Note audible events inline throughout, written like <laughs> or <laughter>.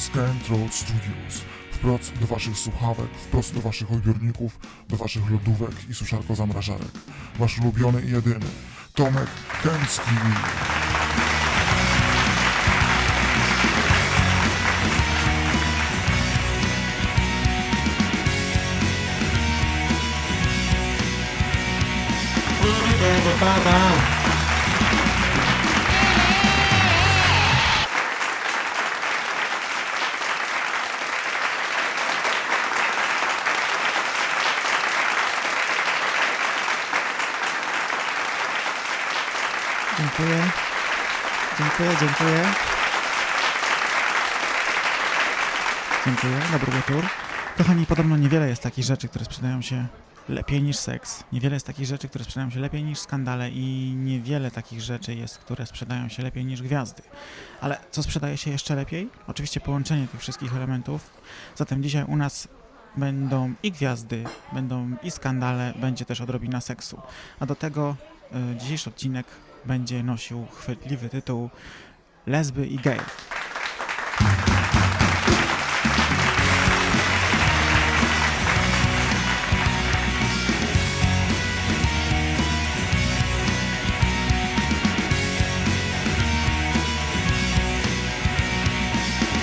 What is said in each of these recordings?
czwartek. Scant Road Studios. Wprost do waszych słuchawek, wprost do waszych odbiorników, do waszych lodówek i suszarko-zamrażarek. Wasz ulubiony i jedyny. Tomek Kęcki. Dziękuję. Dziękuję, dziękuję. Dziękuję, dobry wieczór. Kochani, podobno niewiele jest takich rzeczy, które sprzedają się lepiej niż seks. Niewiele jest takich rzeczy, które sprzedają się lepiej niż skandale i niewiele takich rzeczy jest, które sprzedają się lepiej niż gwiazdy. Ale co sprzedaje się jeszcze lepiej? Oczywiście połączenie tych wszystkich elementów. Zatem dzisiaj u nas będą i gwiazdy, będą i skandale, będzie też odrobina seksu. A do tego y, dzisiejszy odcinek będzie nosił chwytliwy tytuł Lesby i gej.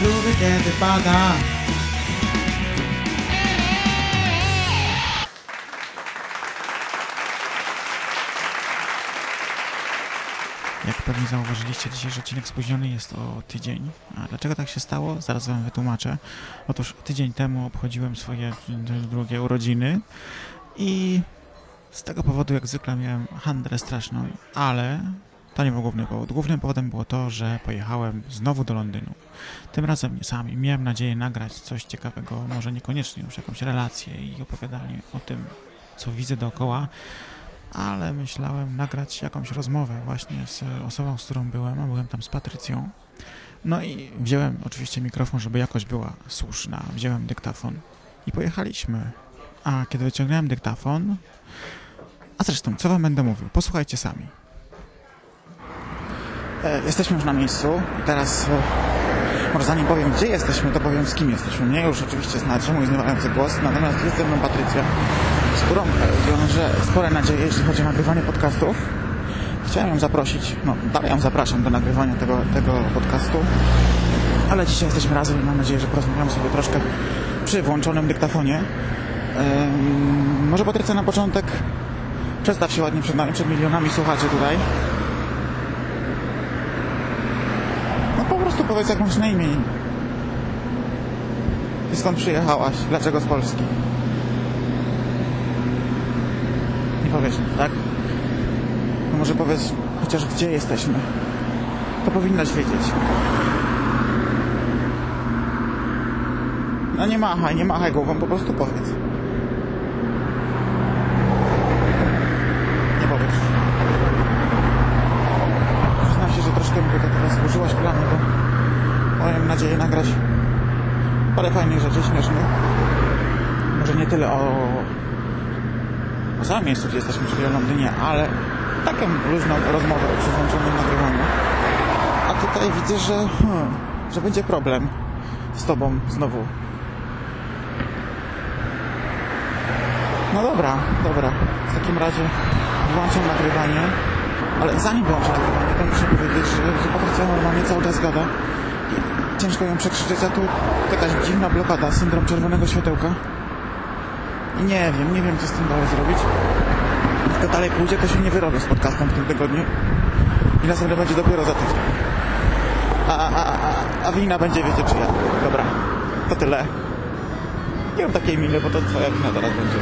Lubię kiedy pada Jak pewnie zauważyliście, dzisiejszy odcinek spóźniony jest o tydzień. A dlaczego tak się stało? Zaraz wam wytłumaczę. Otóż tydzień temu obchodziłem swoje drugie urodziny i z tego powodu jak zwykle miałem handrę straszną, ale to nie był główny powód. Głównym powodem było to, że pojechałem znowu do Londynu. Tym razem nie sam i miałem nadzieję nagrać coś ciekawego, może niekoniecznie już jakąś relację i opowiadanie o tym, co widzę dookoła, ale myślałem nagrać jakąś rozmowę właśnie z osobą, z którą byłem, a byłem tam z Patrycją. No i wziąłem oczywiście mikrofon, żeby jakość była słuszna. Wziąłem dyktafon i pojechaliśmy. A kiedy wyciągnąłem dyktafon, a zresztą, co wam będę mówił? Posłuchajcie sami. E, jesteśmy już na miejscu i teraz e, może zanim powiem, gdzie jesteśmy, to powiem, z kim jesteśmy. Mnie już oczywiście znacie, mój zniewalający głos, natomiast jest ze mną Patrycja, z którą spore nadzieje, jeśli chodzi o nagrywanie podcastów. Chciałem ją zaprosić, no dalej ją zapraszam do nagrywania tego, tego podcastu, ale dzisiaj jesteśmy razem i mam nadzieję, że porozmawiamy sobie troszkę przy włączonym dyktafonie. Może Patrycja na początek przedstaw się ładnie przed nami, przed milionami słuchaczy tutaj. No po prostu powiedz jak masz na imię i skąd przyjechałaś, dlaczego z Polski. Nie powiesz tak? No może powiedz chociaż gdzie jesteśmy. To powinnaś wiedzieć. No nie machaj, nie machaj głową, po prostu powiedz. Nie powiesz. Przyznam się, że troszkę mi to teraz zburzyłaś plany, bo mam nadzieję nagrać parę fajnych rzeczy śmiesznych. Może nie tyle o samym miejscu, gdzie jesteśmy, czyli o Londynie, ale taką luźną rozmowę o przyłączonym nagrywaniu. A tutaj widzę, że, hmm, że będzie problem z tobą znowu. No dobra, dobra. W takim razie włączam nagrywanie. Ale zanim włączę nagrywanie, to muszę powiedzieć, że, że Patrycja normalnie cały czas gada. I ciężko ją przekrzyczeć, a tu jakaś dziwna blokada, syndrom czerwonego światełka. I nie wiem, nie wiem co z tym dalej zrobić. Jak to dalej pójdzie, to się nie wyrobię z podcastem w tym tygodniu. I następny będzie dopiero za tydzień. A, a, a, a, wina będzie, wiecie czyja. Dobra, to tyle. Nie mam takiej miny, bo to twoja wina teraz będzie.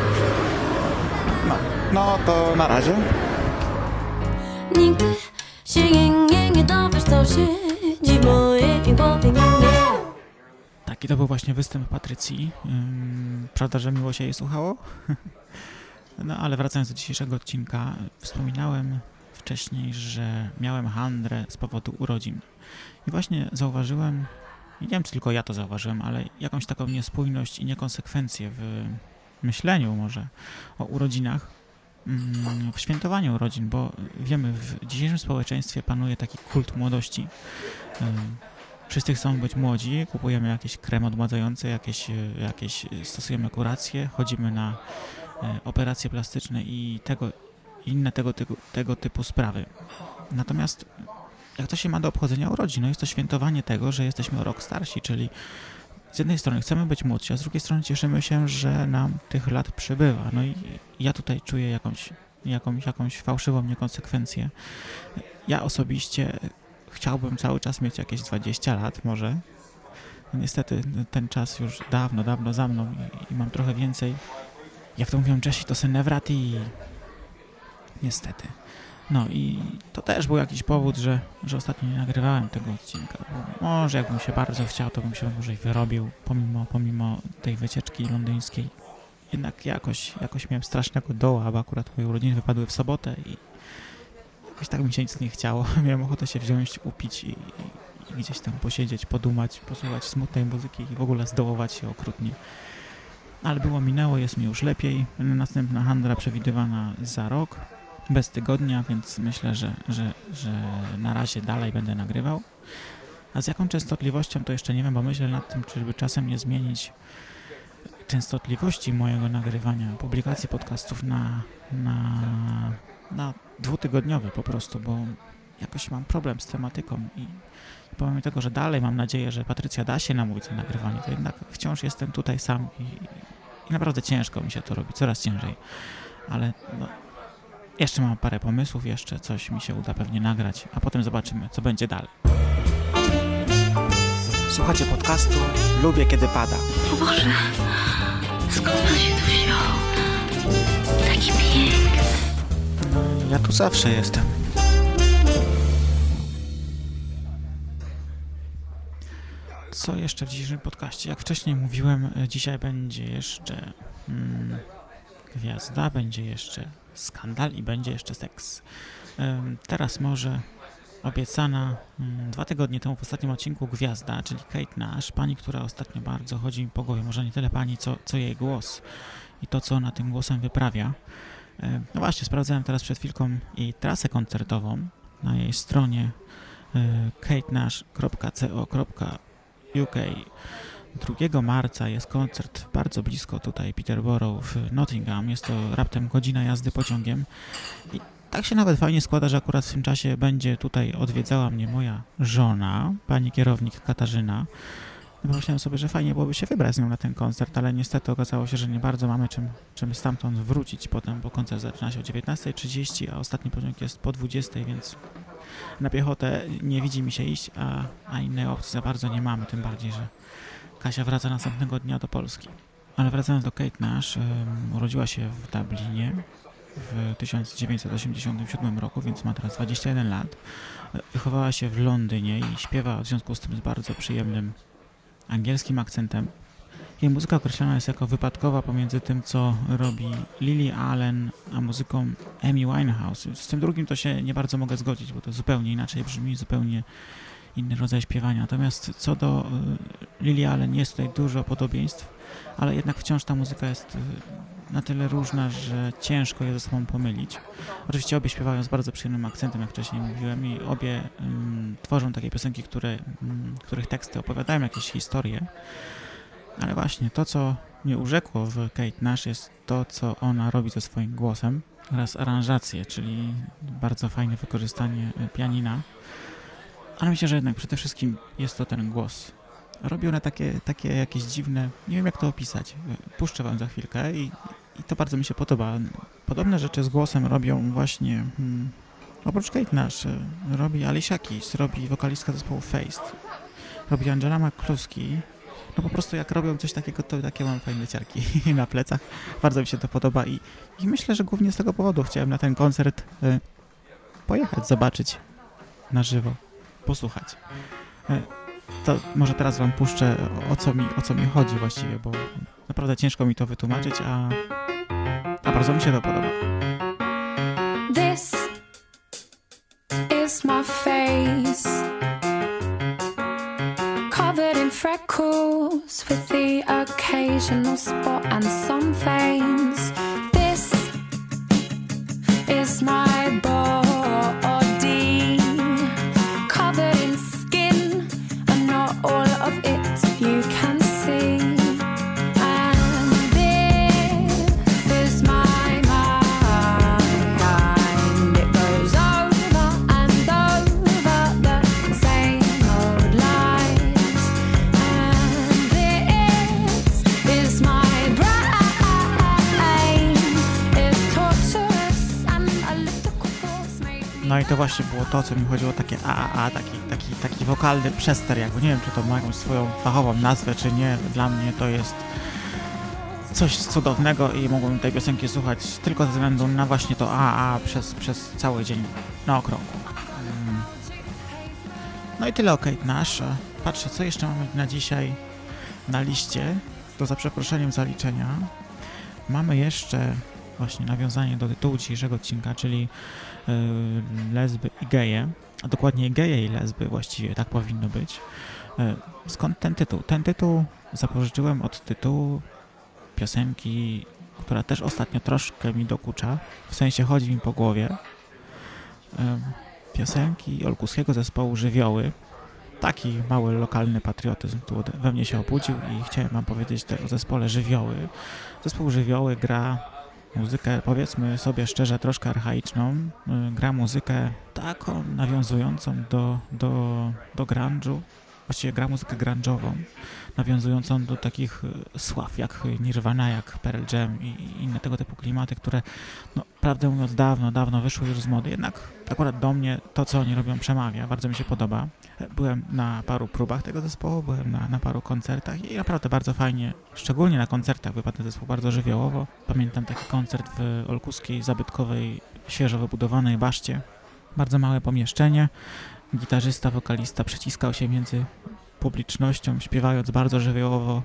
No, no to na razie. Nigdy się nie, nie dowiesz co się dzieje nie Taki to był właśnie występ Patrycji. Prawda, że miło się jej słuchało? <laughs> no ale wracając do dzisiejszego odcinka, wspominałem wcześniej, że miałem handrę z powodu urodzin. I właśnie zauważyłem, i nie wiem czy tylko ja to zauważyłem, ale jakąś taką niespójność i niekonsekwencję w myśleniu może o urodzinach, mm, w świętowaniu urodzin, bo wiemy, w dzisiejszym społeczeństwie panuje taki kult młodości. Wszyscy chcą być młodzi, kupujemy jakieś krem odmładzające, jakieś, e, jakieś stosujemy kuracje, chodzimy na e, operacje plastyczne i tego, inne tego, tego, tego typu sprawy. Natomiast jak to się ma do obchodzenia urodzin? No jest to świętowanie tego, że jesteśmy o rok starsi, czyli z jednej strony chcemy być młodsi, a z drugiej strony cieszymy się, że nam tych lat przybywa. No i ja tutaj czuję jakąś, jakąś, jakąś fałszywą niekonsekwencję. Ja osobiście chciałbym cały czas mieć jakieś 20 lat może. Niestety ten czas już dawno, dawno za mną i, i mam trochę więcej. Jak to mówią Czesi, to se i Niestety. No i to też był jakiś powód, że, że ostatnio nie nagrywałem tego odcinka. Bo może jakbym się bardzo chciał, to bym się może i wyrobił, pomimo, pomimo tej wycieczki londyńskiej. Jednak jakoś, jakoś miałem strasznego doła, bo akurat moje urodziny wypadły w sobotę i jakoś tak mi się nic nie chciało. <laughs> miałem ochotę się wziąć, upić i, i gdzieś tam posiedzieć, podumać, posłuchać smutnej muzyki i w ogóle zdołować się okrutnie. Ale było minęło, jest mi już lepiej. Następna handla przewidywana za rok bez tygodnia, więc myślę, że, że, że na razie dalej będę nagrywał. A z jaką częstotliwością to jeszcze nie wiem, bo myślę nad tym, czy by czasem nie zmienić częstotliwości mojego nagrywania, publikacji podcastów na, na, na dwutygodniowe po prostu, bo jakoś mam problem z tematyką i pomimo tego, że dalej mam nadzieję, że Patrycja da się namówić na nagrywanie, to jednak wciąż jestem tutaj sam i, i naprawdę ciężko mi się to robi, coraz ciężej. Ale no, jeszcze mam parę pomysłów, jeszcze coś mi się uda pewnie nagrać, a potem zobaczymy, co będzie dalej. Słuchacie podcastu Lubię Kiedy Pada. O Boże, skąd pan się tu Ja tu zawsze jestem. Co jeszcze w dzisiejszym podcaście? Jak wcześniej mówiłem, e, dzisiaj będzie jeszcze hmm, gwiazda, będzie jeszcze skandal i będzie jeszcze seks. Teraz może obiecana mm, dwa tygodnie temu w ostatnim odcinku gwiazda, czyli Kate Nash, pani, która ostatnio bardzo chodzi mi po głowie, może nie tyle pani, co, co jej głos i to, co ona tym głosem wyprawia. No właśnie, sprawdzałem teraz przed chwilką jej trasę koncertową na jej stronie e, katenash.co.uk 2 marca jest koncert bardzo blisko tutaj Peterborough w Nottingham. Jest to raptem godzina jazdy pociągiem. I tak się nawet fajnie składa, że akurat w tym czasie będzie tutaj odwiedzała mnie moja żona, pani kierownik Katarzyna. Pomyślałem sobie, że fajnie byłoby się wybrać z nią na ten koncert, ale niestety okazało się, że nie bardzo mamy czym, czym stamtąd wrócić potem, bo koncert zaczyna się o 19.30, a ostatni pociąg jest po 20.00, więc na piechotę nie widzi mi się iść, a, a innej opcji za bardzo nie mamy, tym bardziej, że Kasia wraca następnego dnia do Polski. Ale wracając do Kate Nash, urodziła się w Dublinie w 1987 roku, więc ma teraz 21 lat. Wychowała się w Londynie i śpiewa w związku z tym z bardzo przyjemnym angielskim akcentem. Jej muzyka określana jest jako wypadkowa pomiędzy tym, co robi Lily Allen, a muzyką Amy Winehouse. Z tym drugim to się nie bardzo mogę zgodzić, bo to zupełnie inaczej brzmi, zupełnie inny rodzaj śpiewania. Natomiast co do y, Lily Allen jest tutaj dużo podobieństw, ale jednak wciąż ta muzyka jest y, na tyle różna, że ciężko je ze sobą pomylić. Oczywiście obie śpiewają z bardzo przyjemnym akcentem, jak wcześniej mówiłem, i obie um, tworzą takie piosenki, które, um, których teksty opowiadają jakieś historie. Ale właśnie to, co mnie urzekło w Kate Nash, jest to, co ona robi ze swoim głosem oraz aranżacje, czyli bardzo fajne wykorzystanie y, pianina ale myślę, że jednak przede wszystkim jest to ten głos. Robi one takie, takie jakieś dziwne, nie wiem jak to opisać. Puszczę wam za chwilkę i, i to bardzo mi się podoba. Podobne rzeczy z głosem robią właśnie, hmm, oprócz Kate Nash, robi Alicia Keys, robi wokalistka zespołu Faced, robi Angela McCluskey. No po prostu jak robią coś takiego, to takie mam fajne ciarki <laughs> na plecach. Bardzo mi się to podoba i, i myślę, że głównie z tego powodu chciałem na ten koncert y, pojechać, zobaczyć na żywo posłuchać. E, to może teraz wam puszczę, o co mi, o co mi chodzi właściwie, bo naprawdę ciężko mi to wytłumaczyć, a, a bardzo mi się to podoba. This is my face Covered in freckles with the occasional spot and some veins No i to właśnie było to, co mi chodziło, takie AAA, taki, taki, taki wokalny przester, jakby nie wiem, czy to ma jakąś swoją fachową nazwę, czy nie. Dla mnie to jest coś cudownego i mogłem tej piosenki słuchać tylko ze względu na właśnie to AA przez, przez cały dzień na okrągło. Mm. No i tyle o Kate Nash. Patrzę, co jeszcze mamy na dzisiaj na liście, to za przeproszeniem zaliczenia. Mamy jeszcze właśnie nawiązanie do tytułu dzisiejszego odcinka, czyli lesby i geje, a dokładnie geje i lesby właściwie, tak powinno być. Yy, skąd ten tytuł? Ten tytuł zapożyczyłem od tytułu piosenki, która też ostatnio troszkę mi dokucza, w sensie chodzi mi po głowie. Yy, piosenki olkuskiego zespołu Żywioły, taki mały lokalny patriotyzm tu we mnie się obudził i chciałem wam powiedzieć o zespole Żywioły. Zespół Żywioły gra muzykę, powiedzmy sobie szczerze, troszkę archaiczną. Gra muzykę taką nawiązującą do, do, do grunge'u, właściwie gra muzykę grunge'ową, nawiązującą do takich sław jak Nirvana, jak Pearl Jam i inne tego typu klimaty, które, no, prawdę mówiąc, dawno, dawno wyszły już z mody. Jednak akurat do mnie to, co oni robią, przemawia. Bardzo mi się podoba. Byłem na paru próbach tego zespołu, byłem na, na paru koncertach i naprawdę bardzo fajnie, szczególnie na koncertach wypadł ten zespół bardzo żywiołowo. Pamiętam taki koncert w olkuskiej, zabytkowej, świeżo wybudowanej baszcie. Bardzo małe pomieszczenie. Gitarzysta, wokalista przeciskał się między publicznością, śpiewając bardzo żywiołowo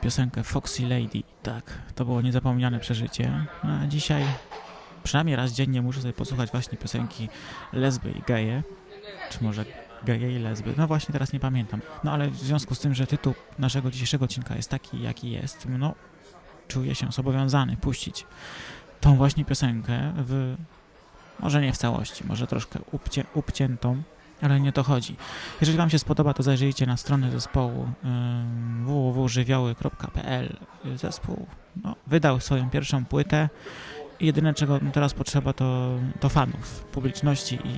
piosenkę Foxy Lady. Tak, to było niezapomniane przeżycie. A dzisiaj przynajmniej raz dziennie muszę sobie posłuchać właśnie piosenki lesby i geje, czy może geje i lesby. No właśnie teraz nie pamiętam. No ale w związku z tym, że tytuł naszego dzisiejszego odcinka jest taki, jaki jest, no czuję się zobowiązany puścić tą właśnie piosenkę w może nie w całości, może troszkę upcie, upciętą, ale nie to chodzi. Jeżeli Wam się spodoba, to zajrzyjcie na stronę zespołu www.żywioły.pl. Zespół no, wydał swoją pierwszą płytę jedyne czego teraz potrzeba to, to fanów, publiczności i,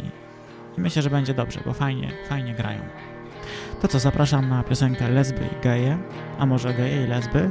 i myślę, że będzie dobrze, bo fajnie, fajnie grają. To co, zapraszam na piosenkę Lesby i Geje, a może Geje i Lesby?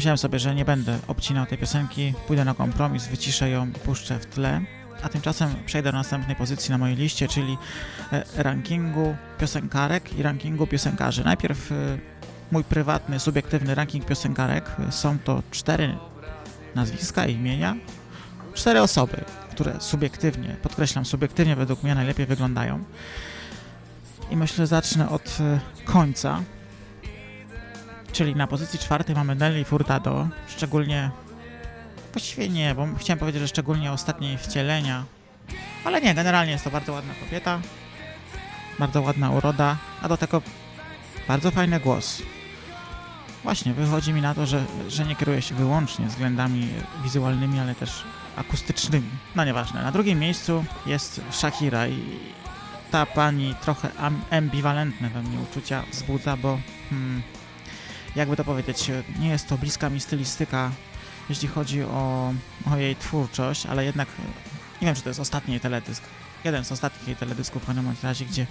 Pomyślałem sobie, że nie będę obcinał tej piosenki, pójdę na kompromis, wyciszę ją, puszczę w tle, a tymczasem przejdę do następnej pozycji na mojej liście, czyli e, rankingu piosenkarek i rankingu piosenkarzy. Najpierw e, mój prywatny, subiektywny ranking piosenkarek. Są to cztery nazwiska i imienia, cztery osoby, które subiektywnie, podkreślam, subiektywnie według mnie najlepiej wyglądają. I myślę, że zacznę od e, końca, Czyli na pozycji czwartej mamy Nelly Furtado, szczególnie Właściwie nie, bo chciałem powiedzieć, że szczególnie ostatnie wcielenia. Ale nie, generalnie jest to bardzo ładna kobieta. Bardzo ładna uroda, a do tego bardzo fajny głos. Właśnie, wychodzi mi na to, że, że nie kieruje się wyłącznie względami wizualnymi, ale też akustycznymi. No nieważne. Na drugim miejscu jest Shakira i ta pani trochę am- ambiwalentne we mnie uczucia wzbudza, bo hmm, jakby to powiedzieć, nie jest to bliska mi stylistyka, jeśli chodzi o, o jej twórczość, ale jednak nie wiem, czy to jest ostatni jej teledysk. Jeden z ostatnich jej teledysków w bądź razie, gdzie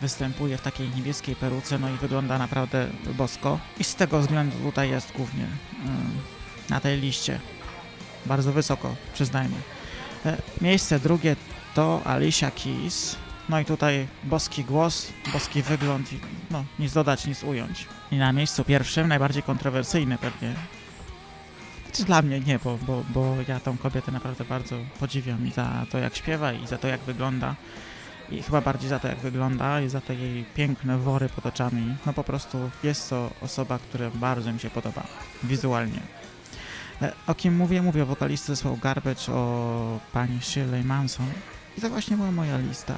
występuje w takiej niebieskiej peruce, no i wygląda naprawdę bosko. I z tego względu tutaj jest głównie mm, na tej liście. Bardzo wysoko, przyznajmy. E, Miejsce drugie to Alicia Keys. No i tutaj boski głos, boski wygląd, i, no nic dodać, nic ująć. I na miejscu pierwszym, najbardziej kontrowersyjny pewnie. Znaczy dla mnie nie, bo, bo, bo ja tą kobietę naprawdę bardzo podziwiam i za to jak śpiewa i za to jak wygląda. I chyba bardziej za to jak wygląda i za te jej piękne wory pod oczami. No po prostu jest to osoba, która bardzo mi się podoba wizualnie. E, O kim mówię? Mówię o wokalistce zespołu Garbage, o pani Shirley Manson. I to właśnie była moja lista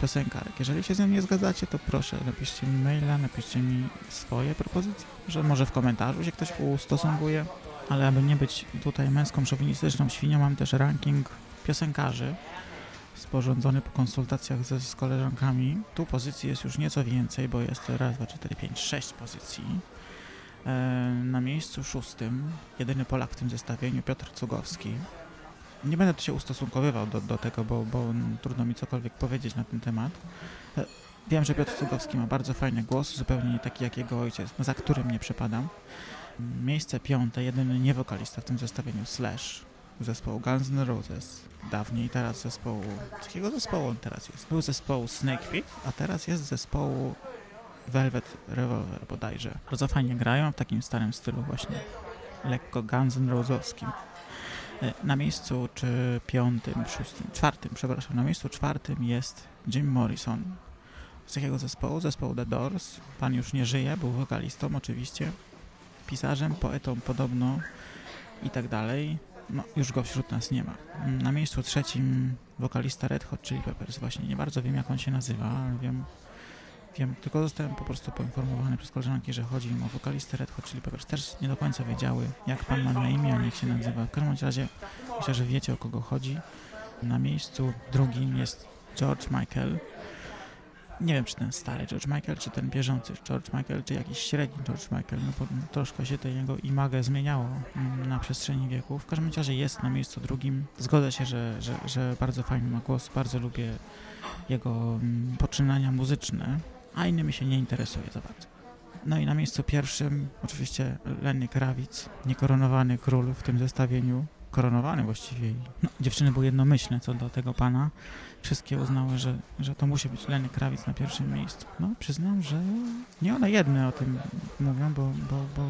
piosenkarek. Jeżeli się z nią nie zgadzacie, to proszę, napiszcie mi maila, napiszcie mi swoje propozycje. Że może w komentarzu się ktoś ustosunkuje. Ale aby nie być tutaj męską, szowinistyczną świnią, mam też ranking piosenkarzy sporządzony po konsultacjach ze, z koleżankami. Tu pozycji jest już nieco więcej, bo jest raz, dwa, cztery, pięć, sześć pozycji. E, na miejscu szóstym, jedyny Polak w tym zestawieniu, Piotr Cugowski. Nie będę tu się ustosunkowywał do, do tego, bo, bo trudno mi cokolwiek powiedzieć na ten temat. E, wiem, że Piotr Cugowski ma bardzo fajny głos, zupełnie nie taki jak jego ojciec, za którym nie przepadam. Miejsce piąte, jedyny niewokalista w tym zestawieniu, Slash, zespołu Guns N' Roses. Dawniej, teraz zespołu... Jakiego zespołu on teraz jest? Był zespołu Snake Pit, a teraz jest zespołu Velvet Revolver bodajże. Bardzo fajnie grają w takim starym stylu właśnie, lekko Guns N' Rosowskim. E, Na miejscu czy piątym, szóstym, czwartym, przepraszam, na miejscu czwartym jest Jim Morrison. Z jakiego zespołu? Zespołu The Doors. Pan już nie żyje, był wokalistą oczywiście, pisarzem, poetą podobno i tak dalej. No, już go wśród nas nie ma. Na miejscu trzecim wokalista Red Hot Chili Peppers. Właśnie nie bardzo wiem, jak on się nazywa, ale wiem, wiem, tylko zostałem po prostu poinformowany przez koleżanki, że chodzi im o wokalistę Red Hot Chili Peppers. Też nie do końca wiedziały, jak pan ma na imię, a jak się nazywa. W każdym razie myślę, że wiecie, o kogo chodzi. Na miejscu drugim jest George Michael. Nie wiem, czy ten stary George Michael, czy ten bieżący George Michael, czy jakiś średni George Michael, no troszkę się tej jego imagę zmieniało mm, na przestrzeni wieków. W każdym razie jest na miejscu drugim. Zgodzę się, że, że, że bardzo fajny ma głos, bardzo lubię jego mm, poczynania muzyczne, a innymi się nie interesuje za bardzo. No i na miejscu pierwszym oczywiście Lenny Krawic, niekoronowany król w tym zestawieniu, koronowany właściwie. No, dziewczyny były jednomyślne co do tego pana. Wszystkie uznały, że, że to musi być Lenny Krawic na pierwszym miejscu. No, przyznam, że nie one jedne o tym mówią, bo, bo, bo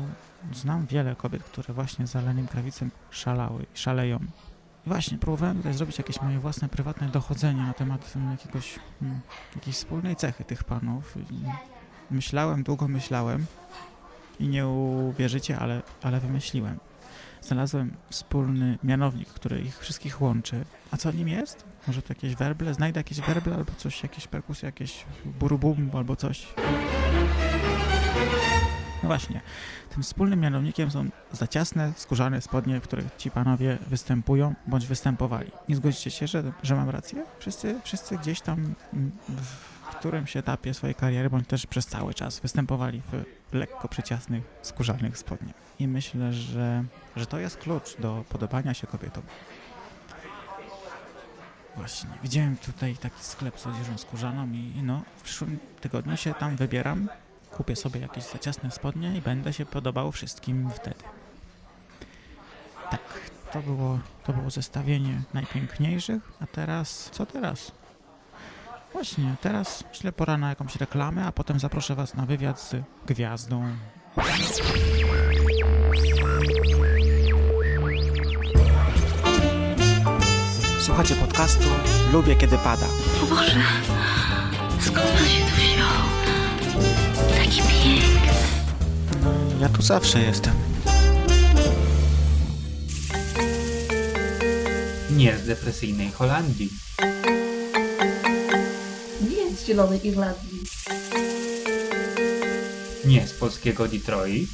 znam wiele kobiet, które właśnie za Lennym Krawicem szalały i szaleją. Właśnie, próbowałem tutaj zrobić jakieś moje własne, prywatne dochodzenie na temat mm, jakiegoś, mm, jakiejś wspólnej cechy tych panów. Myślałem, długo myślałem i nie uwierzycie, ale, ale wymyśliłem. Znalazłem wspólny mianownik, który ich wszystkich łączy. A co nim jest? Może to jakieś werble? Znajdę jakieś werble albo coś, jakieś perkusje, jakieś burubum albo coś. Właśnie, tym wspólnym mianownikiem są za ciasne, skórzane spodnie, w których ci panowie występują bądź występowali. Nie zgodzicie się, że, że mam rację? Wszyscy, wszyscy gdzieś tam w którymś etapie swojej kariery, bądź też przez cały czas występowali w lekko przyciasnych, skórzanych spodniach. I myślę, że, że to jest klucz do podobania się kobietom. Właśnie, widziałem tutaj taki sklep z odzieżą skórzaną i no, w przyszłym tygodniu się tam wybieram, kupię sobie jakieś za ciasne spodnie i będę się podobał wszystkim wtedy. Tak, to było, to było zestawienie najpiękniejszych, a teraz, co teraz? Właśnie, teraz myślę pora na jakąś reklamę, a potem zaproszę Was na wywiad z gwiazdą. Słuchacie podcastu Lubię Kiedy Pada. O Boże, skąd pan się tu wziął? Taki piękny. Ja tu zawsze jestem. Nie z depresyjnej Holandii. Nie z Zielonej Irlandii. Nie z polskiego Detroit.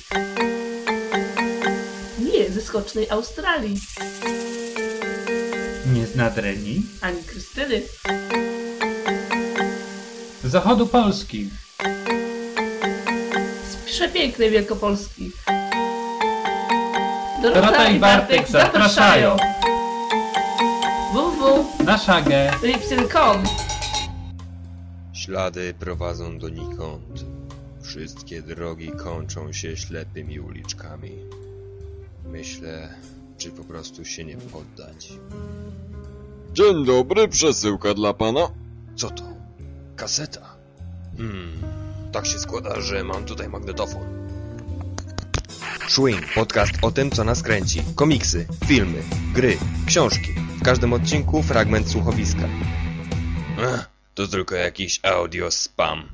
Nie ze skocznej Australii. Nie z Nadrenii. Ani Krystyny. Z zachodu Polski. Przepięknej Wielkopolski. Dorota i Bartek zapraszają. www. Na szagę. Lipsyn.com Ślady prowadzą donikąd. Wszystkie drogi kończą się ślepymi uliczkami. Myślę, czy po prostu się nie poddać. Dzień dobry, przesyłka dla pana. Co to? Kaseta. Hmm, tak się składa, że mam tutaj magnetofon. Swing, podcast o tym, co nas kręci. Komiksy, filmy, gry, książki. W każdym odcinku fragment słuchowiska. Ech, to tylko jakiś audio spam.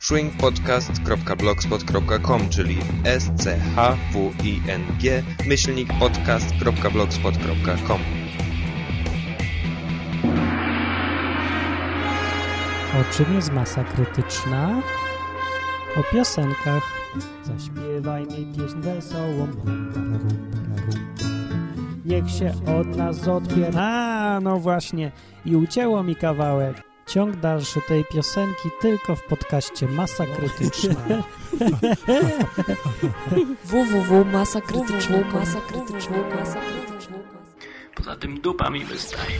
swingpodcast.blogspot.com, czyli s c h w i n g myślnik podcast.blogspot.com. O czym jest masa krytyczna? O piosenkach. Zaśpiewaj mi pieśń wesołą. Niech się od nas odpier... A, no właśnie. I ucięło mi kawałek. Ciąg dalszy tej piosenki tylko w podcaście Masa Krytyczna. <laughs> www.masakrytyczna.com Poza tym dupa mi wystaje.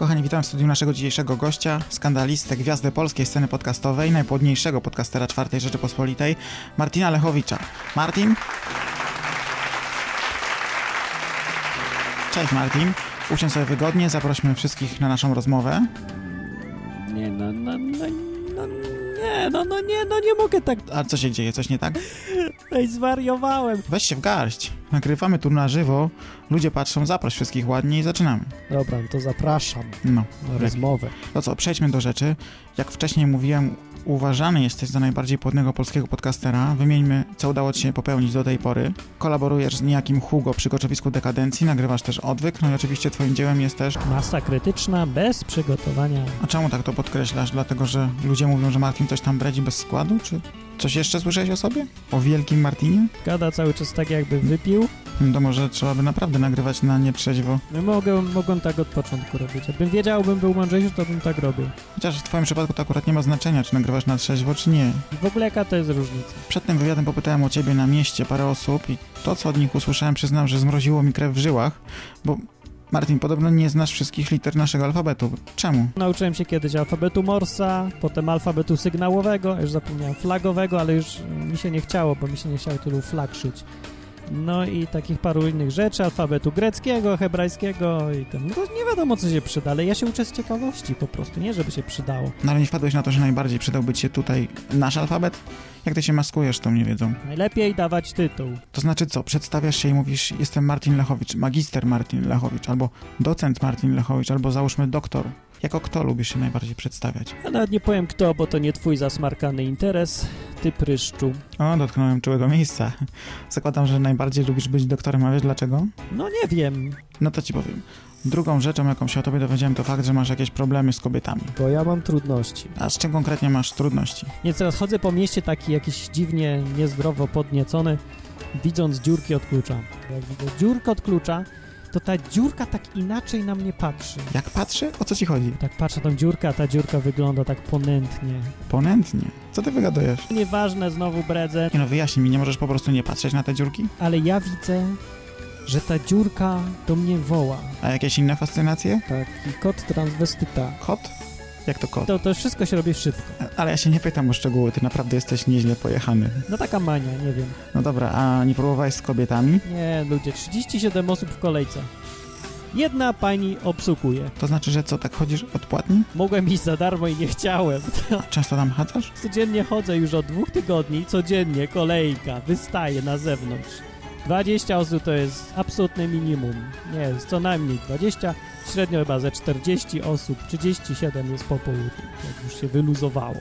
Kochani, witam w studiu naszego dzisiejszego gościa, skandalistę, gwiazdę polskiej sceny podcastowej, najpłodniejszego podcastera czwartej Rzeczypospolitej, Martina Lechowicza. Martin? Cześć Martin, usiądź sobie wygodnie, zaprośmy wszystkich na naszą rozmowę. Nie, no, no, no, no, nie, no, no, nie, no, nie mogę tak... A co się dzieje, coś nie tak? Ej, zwariowałem. Weź się w garść. Nagrywamy tu na żywo, ludzie patrzą, zaproś wszystkich ładnie i zaczynamy. Dobra, no to zapraszam No, na rozmowę. To co, przejdźmy do rzeczy. Jak wcześniej mówiłem, uważany jesteś za najbardziej płodnego polskiego podcastera. Wymieńmy, co udało ci się popełnić do tej pory. Kolaborujesz z niejakim Hugo przy Koczowisku Dekadencji, nagrywasz też Odwyk, no i oczywiście twoim dziełem jest też... Masa krytyczna bez przygotowania. A czemu tak to podkreślasz? Dlatego, że ludzie mówią, że Martin coś tam bredzi bez składu? Czy coś jeszcze słyszałeś o sobie? O wielkim Martinie? Gada cały czas tak, jakby wypił. No To może trzeba by naprawdę nagrywać na nietrzeźwo. No mogę, mogłem tak od początku robić. Jakbym wiedział, bym był mądrzejszy, to bym tak robił. Chociaż w twoim przypadku to akurat nie ma znaczenia, czy nagrywasz na trzeźwo, czy nie. W ogóle jaka to jest różnica? Przed tym wywiadem popytałem o ciebie na mieście parę osób i to, co od nich usłyszałem, przyznam, że zmroziło mi krew w żyłach, bo Martin, podobno nie znasz wszystkich liter naszego alfabetu. Czemu? Nauczyłem się kiedyś alfabetu Morsa, potem alfabetu sygnałowego, już zapomniałem flagowego, ale już mi się nie chciało, bo mi się nie chciało tylu flag szyć. No i takich paru innych rzeczy, alfabetu greckiego, hebrajskiego i ten. No to nie wiadomo, co się przyda, ale ja się uczę z ciekawości po prostu, nie żeby się przydało. No ale nie wpadłeś na to, że najbardziej przydałby ci się tutaj nasz alfabet? Jak ty się maskujesz, to nie wiedzą. Najlepiej dawać tytuł. To znaczy co? Przedstawiasz się i mówisz, jestem Martin Lechowicz, magister Martin Lechowicz, albo docent Martin Lechowicz, albo załóżmy doktor. Jako kto lubisz się najbardziej przedstawiać? Ja nawet nie powiem kto, bo to nie twój zasmarkany interes, ty pryszczu. O, dotknąłem czułego miejsca. Zakładam, że najbardziej lubisz być doktorem, a wiesz dlaczego? No nie wiem, No to ci powiem. Drugą rzeczą, jaką się o tobie dowiedziałem, to fakt, że masz jakieś problemy z kobietami. bo ja mam trudności. A z czym konkretnie masz trudności? Nie, teraz chodzę po mieście taki jakiś dziwnie, niezdrowo podniecony, widząc dziurki od klucza. Jak widzę dziurkę od klucza, to ta dziurka tak inaczej na mnie patrzy. Jak patrzę? O co ci chodzi? Tak patrzę na tą dziurkę, a ta dziurka wygląda tak ponętnie. Ponętnie. Co ty wygadujesz? Nieważne, znowu bredzę, Nie no, wyjaśnij mi, nie możesz po prostu nie patrzeć na te dziurki? ale ja widzę, że ta dziurka do mnie woła. A jakieś inne fascynacje? Taki kot transwestyta. Kot? Jak to kot? To, to wszystko się robi szybko. Ale ja się nie pytam o szczegóły, ty naprawdę jesteś nieźle pojechany. No taka mania, nie wiem. No dobra, a nie próbowałeś z kobietami? Nie, ludzie, 37 osób w kolejce. Jedna pani obsługuje. To znaczy, że co, tak chodzisz odpłatnie? Mogłem iść za darmo i nie chciałem. Często tam chadzasz? Codziennie chodzę już od dwóch tygodni, codziennie kolejka wystaje na zewnątrz. 20 osób to jest absolutne minimum. Nie, jest co najmniej 20, średnio chyba ze 40 osób, 37 jest po południu, jak już się wyluzowało.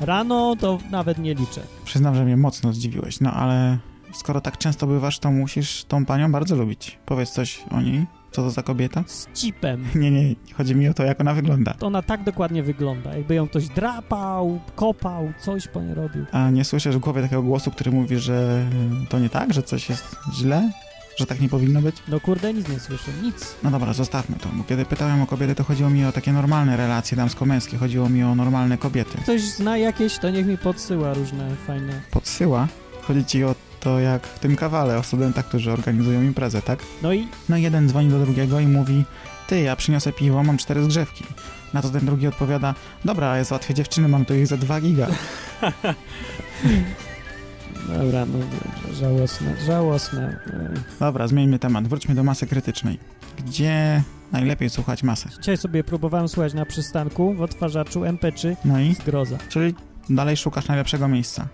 Rano to nawet nie liczę. Przyznam, że mnie mocno zdziwiłeś, no ale skoro tak często bywasz, to musisz tą panią bardzo lubić. Powiedz coś o niej. Co to za kobieta? Z cipem. <laughs> Nie, nie, chodzi mi o to, jak ona wygląda. To ona tak dokładnie wygląda, jakby ją ktoś drapał, kopał, coś po nie robił. A nie słyszysz w głowie takiego głosu, który mówi, że to nie tak, że coś jest źle? Że tak nie powinno być? No kurde, nic nie słyszę, nic. No dobra, zostawmy to, bo kiedy pytałem o kobiety, to chodziło mi o takie normalne relacje damsko-męskie, chodziło mi o normalne kobiety. Ktoś zna jakieś, to niech mi podsyła różne fajne... Podsyła? Chodzi ci o to jak w tym kawale, o studentach, którzy organizują imprezę, tak? No i? No jeden dzwoni do drugiego i mówi, ty, ja przyniosę piwo, mam cztery zgrzewki. Na to ten drugi odpowiada, dobra, ja załatwię dziewczyny, mam tu ich za dwa giga. <laughs> Dobra, no żałosne, żałosne. Dobra, zmieńmy temat, wróćmy do masy krytycznej. Gdzie najlepiej słuchać masy? Dzisiaj sobie próbowałem słuchać na przystanku w odtwarzaczu MP3 No i? Zgroza. Czyli dalej szukasz najlepszego miejsca.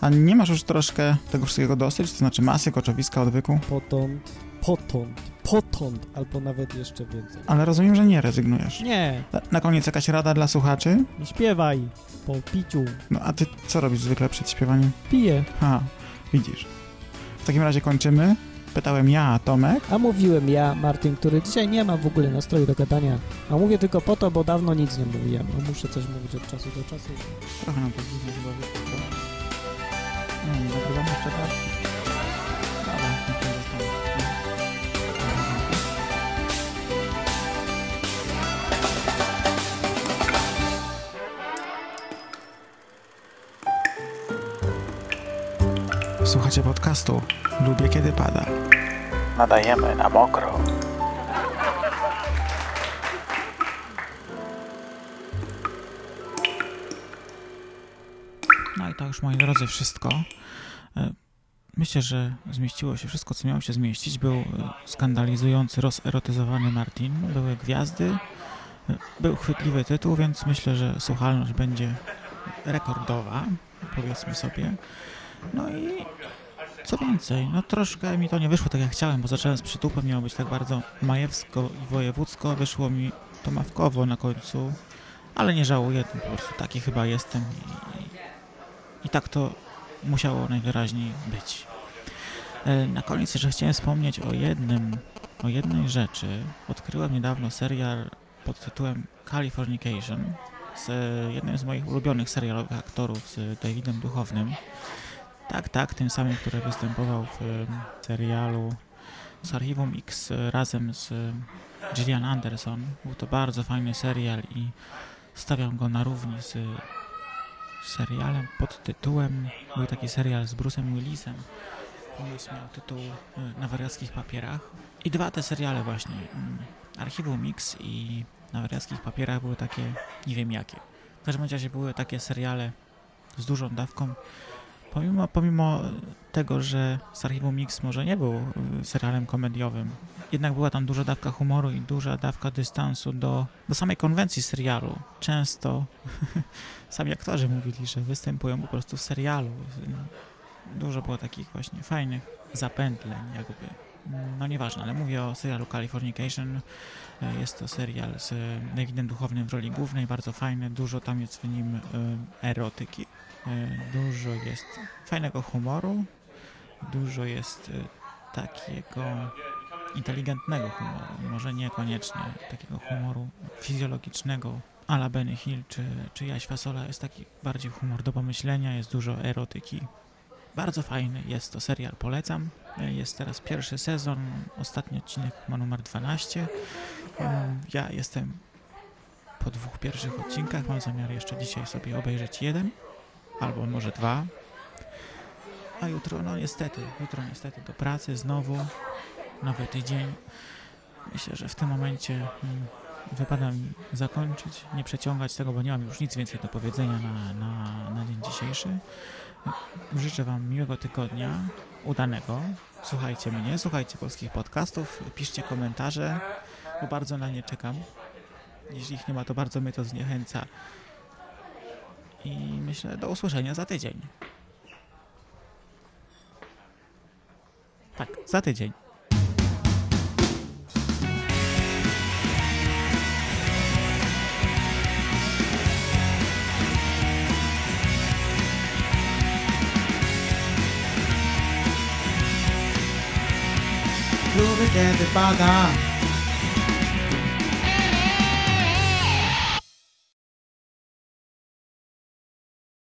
A nie masz już troszkę tego wszystkiego dosyć? To znaczy masy, koczowiska, odwyku? Potąd, potąd, potąd, albo nawet jeszcze więcej. Ale rozumiem, że nie rezygnujesz. Nie. Na, na koniec jakaś rada dla słuchaczy? Nie śpiewaj po piciu. No a ty co robisz zwykle przed śpiewaniem? Piję. Ha, widzisz. W takim razie kończymy. Pytałem ja, Tomek. A mówiłem ja, Martin, który dzisiaj nie ma w ogóle nastroju do gadania. A mówię tylko po to, bo dawno nic nie mówiłem. A muszę coś mówić od czasu do czasu. Trochę nam to chyba Nie. Słuchacie podcastu Lubię kiedy pada. Nadajemy na mokro. Już moi drodzy wszystko. E, Myślę, że zmieściło się wszystko, co miało się zmieścić. Był e, skandalizujący, rozerotyzowany Martin, były gwiazdy, e, był chwytliwy tytuł, więc myślę, że słuchalność będzie rekordowa, powiedzmy sobie. No i co więcej, no troszkę mi to nie wyszło tak jak chciałem, bo zacząłem z przytupem, miało być tak bardzo majewsko i wojewódzko, wyszło mi to mawkowo na końcu, ale nie żałuję, po prostu taki chyba jestem i, tak to musiało najwyraźniej być. E, Na koniec jeszcze chciałem wspomnieć o jednym, o jednej rzeczy. Odkryłem niedawno serial pod tytułem Californication z jednym z moich ulubionych serialowych aktorów, z Davidem Duchownym. Tak, tak, tym samym, który występował w serialu z Archiwum X razem z Gillian Anderson. Był to bardzo fajny serial i stawiam go na równi z serialem pod tytułem, był taki serial z Bruce'em Willisem, pomysł miał tytuł y, Na wariackich papierach i dwa te seriale właśnie, mm, Archiwum Mix i Na wariackich papierach były takie, nie wiem jakie. W każdym razie były takie seriale z dużą dawką, pomimo, pomimo tego, że z Archiwum Mix może nie był y, serialem komediowym, jednak była tam duża dawka humoru i duża dawka dystansu do, do samej konwencji serialu. Często <laughs> sami aktorzy mówili, że występują po prostu w serialu. Dużo było takich właśnie fajnych zapętleń, jakby. No nieważne, ale mówię o serialu Californication. Jest to serial z Davidem Duchownym w roli głównej, bardzo fajny. Dużo tam jest w nim e, erotyki. E, Dużo jest fajnego humoru. Dużo jest e, takiego inteligentnego humoru. Może niekoniecznie takiego humoru fizjologicznego a la Benny Hill czy, czy Jaś Fasola jest taki bardziej humor do pomyślenia, jest dużo erotyki. Bardzo fajny jest to serial, polecam. Jest teraz pierwszy sezon, ostatni odcinek ma numer 12. Um, Ja jestem po dwóch pierwszych odcinkach, mam zamiar jeszcze dzisiaj sobie obejrzeć jeden, albo może dwa. A jutro, no niestety, jutro niestety do pracy znowu, nowy tydzień. Myślę, że w tym momencie mm, wypada mi zakończyć, nie przeciągać tego, bo nie mam już nic więcej do powiedzenia na, na, na dzień dzisiejszy. Życzę Wam miłego tygodnia, udanego. Słuchajcie mnie, słuchajcie polskich podcastów, piszcie komentarze, bo bardzo na nie czekam. Jeśli ich nie ma, to bardzo mnie to zniechęca. I myślę, do usłyszenia za tydzień. Tak, za tydzień. Lubię kiedy pada